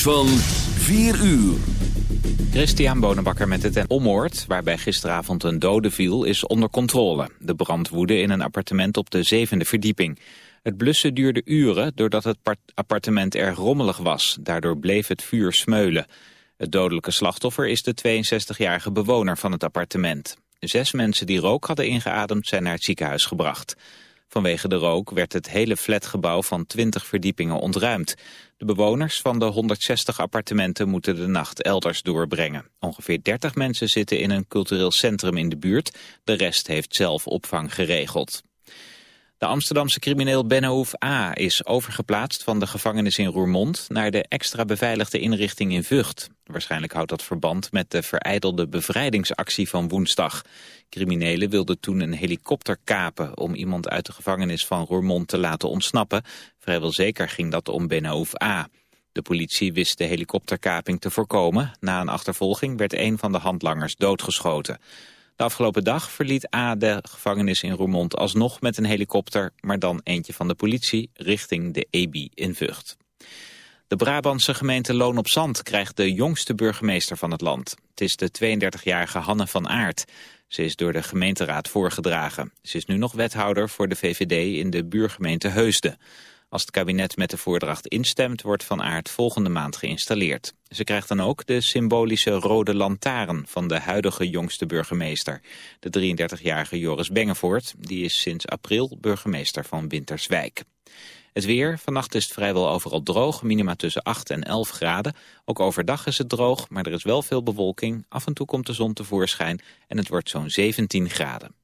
van 4 uur. Christian Bonenbakker met het Ommoord, waarbij gisteravond een dode viel, is onder controle. De brand woedde in een appartement op de zevende verdieping. Het blussen duurde uren doordat het appartement erg rommelig was. Daardoor bleef het vuur smeulen. Het dodelijke slachtoffer is de 62-jarige bewoner van het appartement. Zes mensen die rook hadden ingeademd zijn naar het ziekenhuis gebracht. Vanwege de rook werd het hele flatgebouw van 20 verdiepingen ontruimd. De bewoners van de 160 appartementen moeten de nacht elders doorbrengen. Ongeveer 30 mensen zitten in een cultureel centrum in de buurt. De rest heeft zelf opvang geregeld. De Amsterdamse crimineel Bennouf A. is overgeplaatst van de gevangenis in Roermond naar de extra beveiligde inrichting in Vught. Waarschijnlijk houdt dat verband met de vereidelde bevrijdingsactie van woensdag. Criminelen wilden toen een helikopter kapen om iemand uit de gevangenis van Roermond te laten ontsnappen. Vrijwel zeker ging dat om Bennouf A. De politie wist de helikopterkaping te voorkomen. Na een achtervolging werd een van de handlangers doodgeschoten. De afgelopen dag verliet A de gevangenis in Roermond alsnog met een helikopter, maar dan eentje van de politie richting de EBI in Vught. De Brabantse gemeente Loon op Zand krijgt de jongste burgemeester van het land. Het is de 32-jarige Hanne van Aert. Ze is door de gemeenteraad voorgedragen. Ze is nu nog wethouder voor de VVD in de buurgemeente Heusden. Als het kabinet met de voordracht instemt, wordt Van Aert volgende maand geïnstalleerd. Ze krijgt dan ook de symbolische rode lantaarn van de huidige jongste burgemeester. De 33-jarige Joris Bengevoort, die is sinds april burgemeester van Winterswijk. Het weer, vannacht is het vrijwel overal droog, minima tussen 8 en 11 graden. Ook overdag is het droog, maar er is wel veel bewolking. Af en toe komt de zon tevoorschijn en het wordt zo'n 17 graden.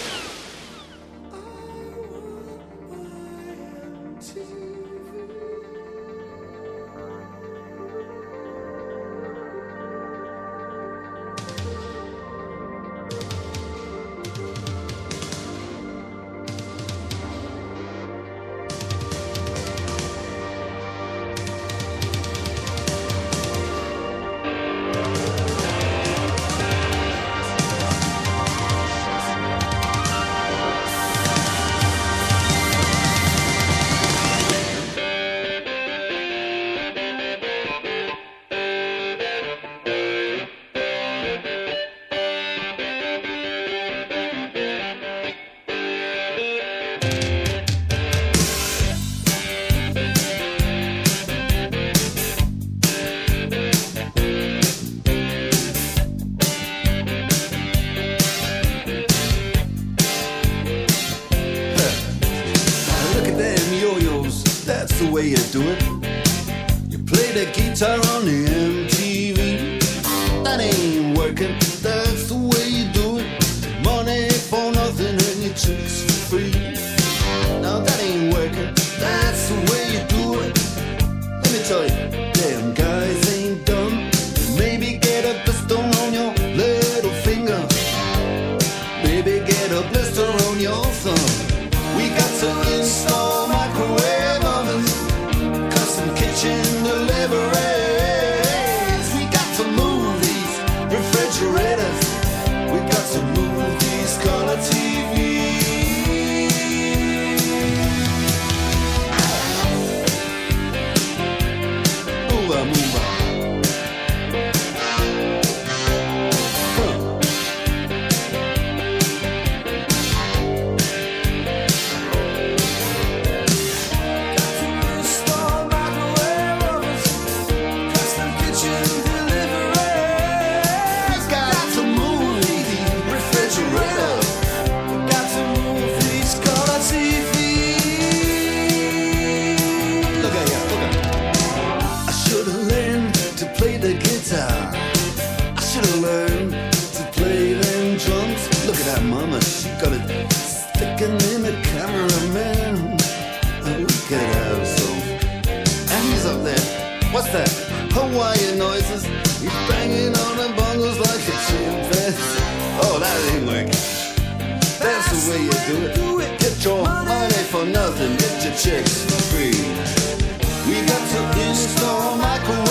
never end. Chicks for nothing, get your checks free. We got to install microwave.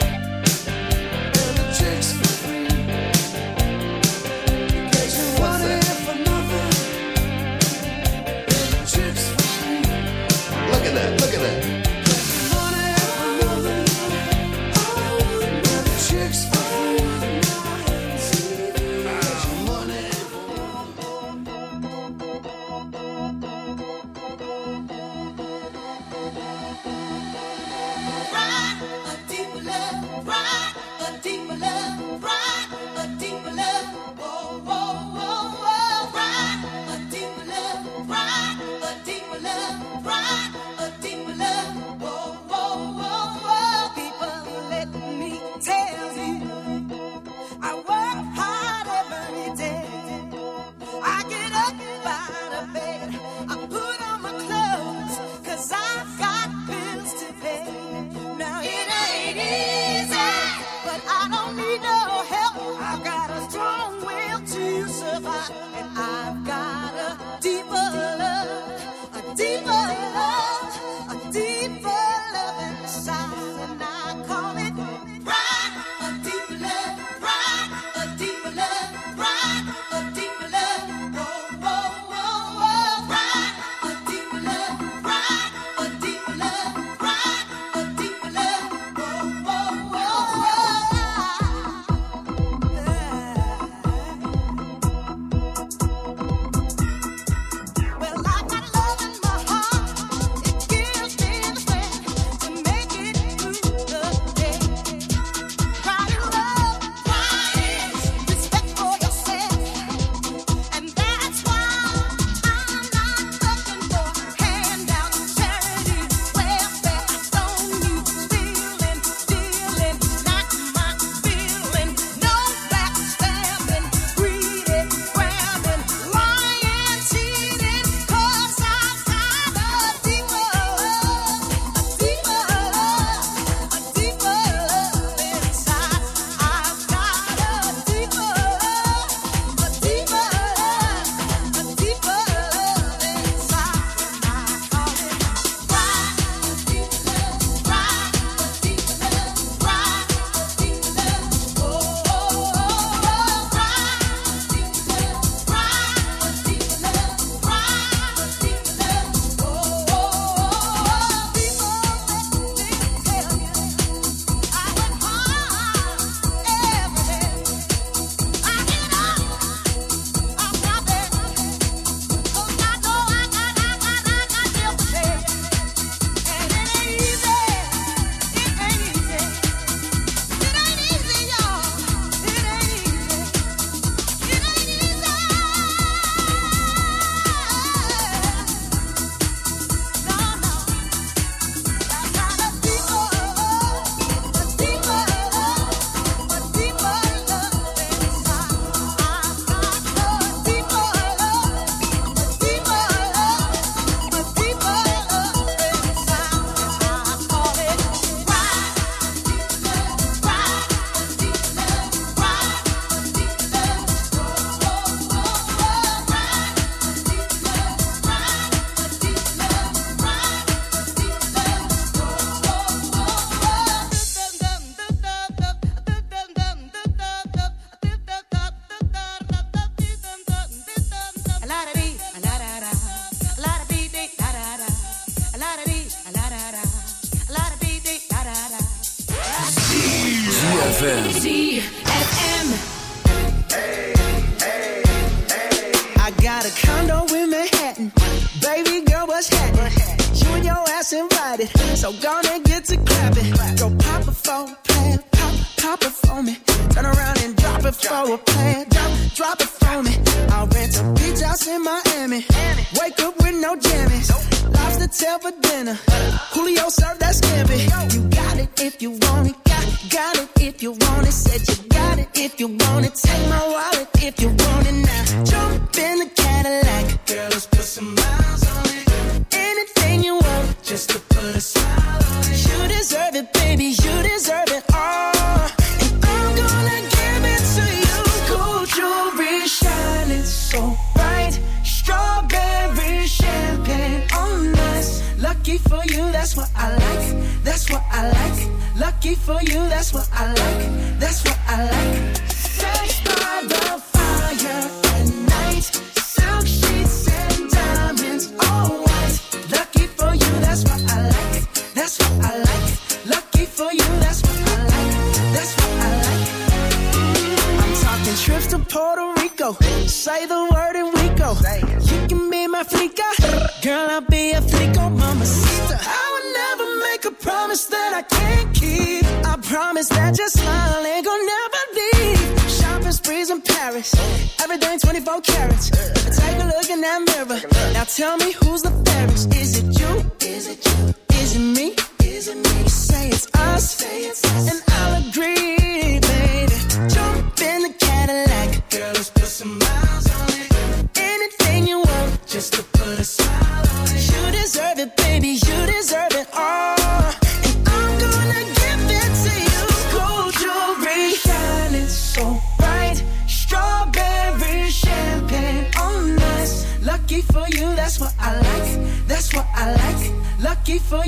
promise that I can't keep. I promise that your smile ain't gonna never leave. Shopping sprees in Paris, everything 24 carats. Take a look in that mirror. Now tell me who's the fairest? Is it you? Is it you? Is it me? Is it me?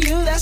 you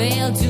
veil to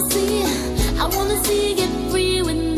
wanna see, I wanna see you get free with me.